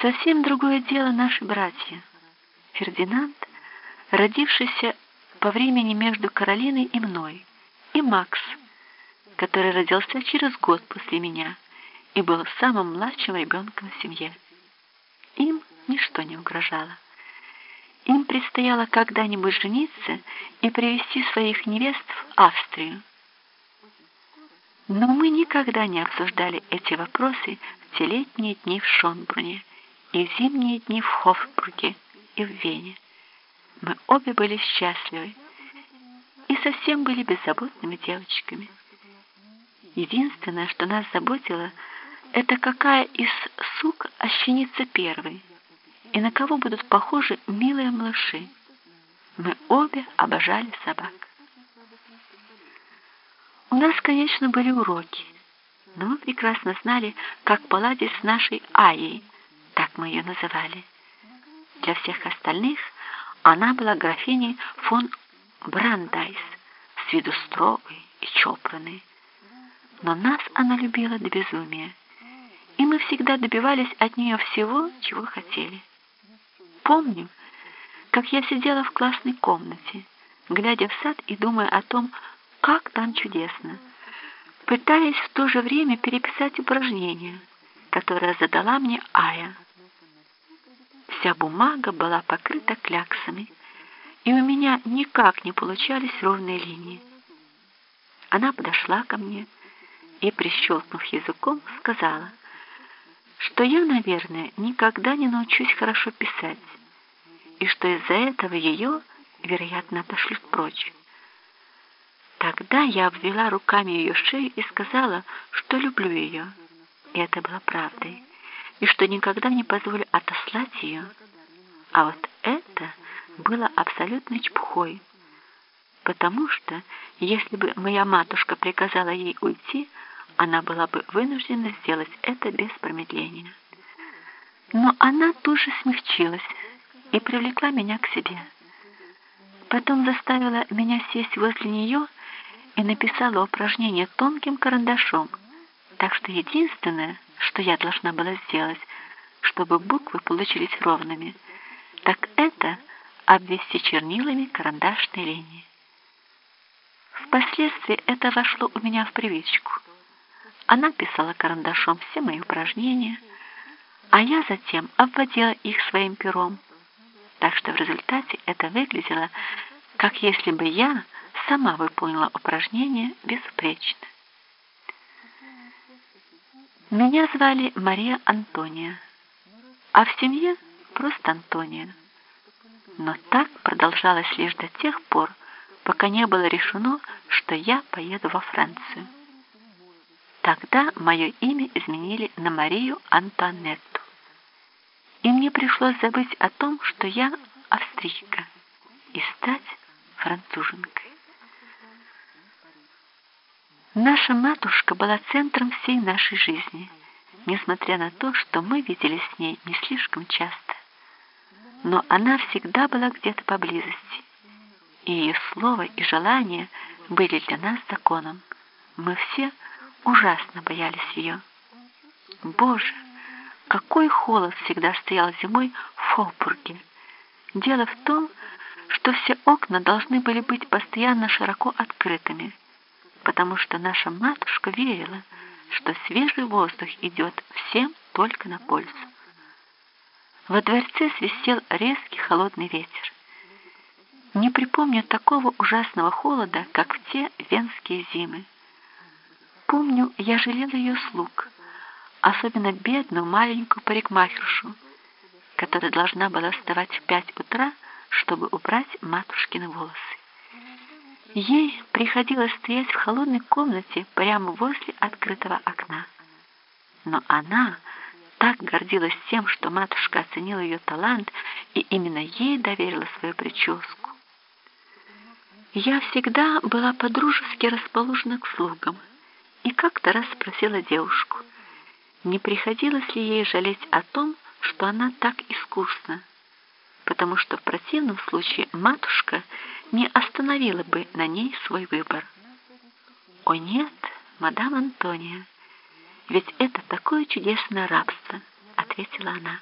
Совсем другое дело наши братья. Фердинанд, родившийся по времени между Каролиной и мной, и Макс, который родился через год после меня и был самым младшим ребенком в семье. Им ничто не угрожало. Им предстояло когда-нибудь жениться и привести своих невест в Австрию. Но мы никогда не обсуждали эти вопросы в те летние дни в Шонбруне и в зимние дни в Хофбурге и в Вене. Мы обе были счастливы и совсем были беззаботными девочками. Единственное, что нас заботило, это какая из сук ощенится первой, и на кого будут похожи милые малыши. Мы обе обожали собак. У нас, конечно, были уроки, но мы прекрасно знали, как поладить с нашей Аей, мы ее называли. Для всех остальных она была графиней фон Брандайс, с виду строгой и чопорной. Но нас она любила до безумия, и мы всегда добивались от нее всего, чего хотели. Помню, как я сидела в классной комнате, глядя в сад и думая о том, как там чудесно, пытаясь в то же время переписать упражнение, которое задала мне Ая. Вся бумага была покрыта кляксами, и у меня никак не получались ровные линии. Она подошла ко мне и, прищелкнув языком, сказала, что я, наверное, никогда не научусь хорошо писать, и что из-за этого ее, вероятно, отошлют прочь. Тогда я обвела руками ее шею и сказала, что люблю ее, и это было правдой, и что никогда не позволю отослать ее. А вот это было абсолютной чепухой, потому что, если бы моя матушка приказала ей уйти, она была бы вынуждена сделать это без промедления. Но она тут же смягчилась и привлекла меня к себе. Потом заставила меня сесть возле нее и написала упражнение тонким карандашом, так что единственное, что я должна была сделать, чтобы буквы получились ровными, так это обвести чернилами карандашные линии. Впоследствии это вошло у меня в привычку. Она писала карандашом все мои упражнения, а я затем обводила их своим пером, так что в результате это выглядело, как если бы я сама выполнила упражнение безупречно. Меня звали Мария Антония, а в семье просто Антония. Но так продолжалось лишь до тех пор, пока не было решено, что я поеду во Францию. Тогда мое имя изменили на Марию Антуанетту. И мне пришлось забыть о том, что я австрийка, и стать француженкой. Наша матушка была центром всей нашей жизни, несмотря на то, что мы виделись с ней не слишком часто. Но она всегда была где-то поблизости, и ее слово и желания были для нас законом. Мы все ужасно боялись ее. Боже, какой холод всегда стоял зимой в Фолбурге. Дело в том, что все окна должны были быть постоянно широко открытыми, потому что наша матушка верила, что свежий воздух идет всем только на пользу. Во дворце свистел резкий холодный ветер. Не припомню такого ужасного холода, как в те венские зимы. Помню, я жалела ее слуг, особенно бедную маленькую парикмахершу, которая должна была вставать в пять утра, чтобы убрать матушкины волосы. Ей приходилось стоять в холодной комнате прямо возле открытого окна. Но она так гордилась тем, что матушка оценила ее талант и именно ей доверила свою прическу. Я всегда была подружески расположена к слугам, и как-то раз спросила девушку, не приходилось ли ей жалеть о том, что она так искусна, потому что в противном случае матушка не остановила бы на ней свой выбор. «О нет, мадам Антония, ведь это такое чудесное рабство», — ответила она.